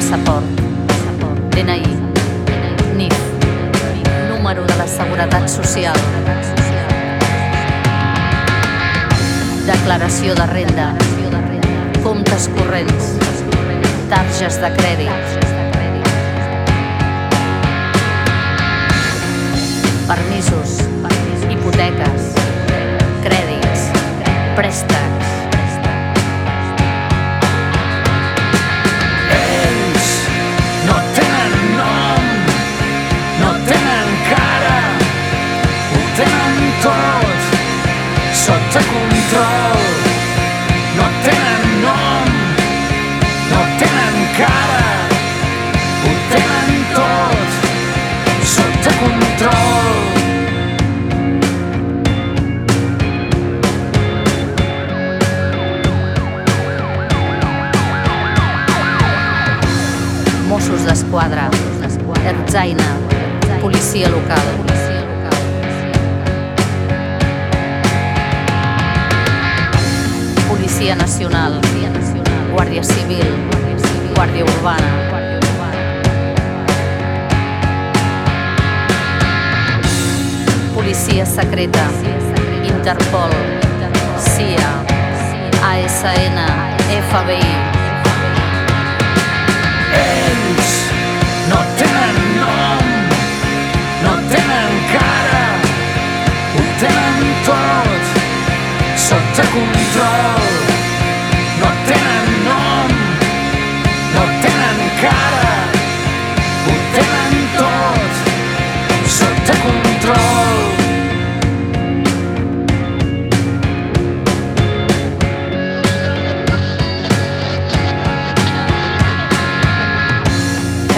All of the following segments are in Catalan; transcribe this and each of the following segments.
Passaport. DNI. NIF. Número de la Seguretat Social. Declaració de renda. Comptes corrents. Targes de crèdit. Permisos. Hipoteques. Crèdits. Préstecs. Control. No tenen nom, no tenen cara, ho tenen tot sota control. Mossos d'Esquadra, Ertzaina, Policia Local. Policia Nacional, Guàrdia Civil, Guàrdia Urbana. Policia Secreta, Interpol, CIA, ASN, FBI. Ells no tenen nom, no tenen cara, ho tenen tot sota control.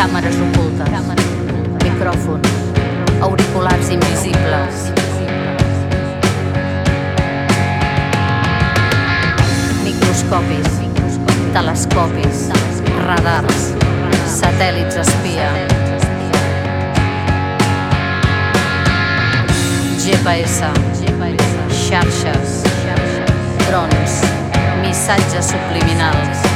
Càmeres ocultes. Micròfons. Auriculars invisibles. Microscopis. Telescopis. Radars. Satèl·lits espia. GPS. Xarxes. Drons. Missatges subliminals.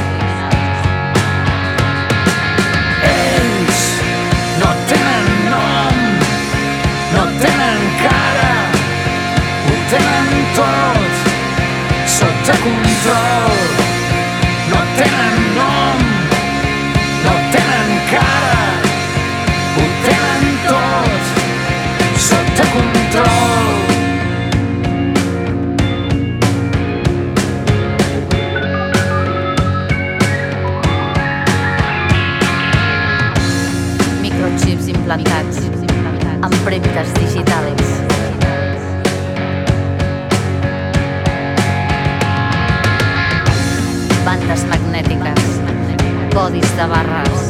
Sota control. No tenen nom, no tenen cara, ho tenen tot sota control. Microchips implantats. Empremtes digitals. Codis de barres.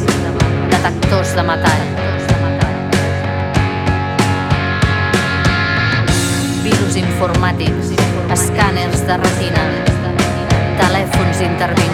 Detectors de metall. Virus informàtics. Escàners de retina. Telèfons intervinguts.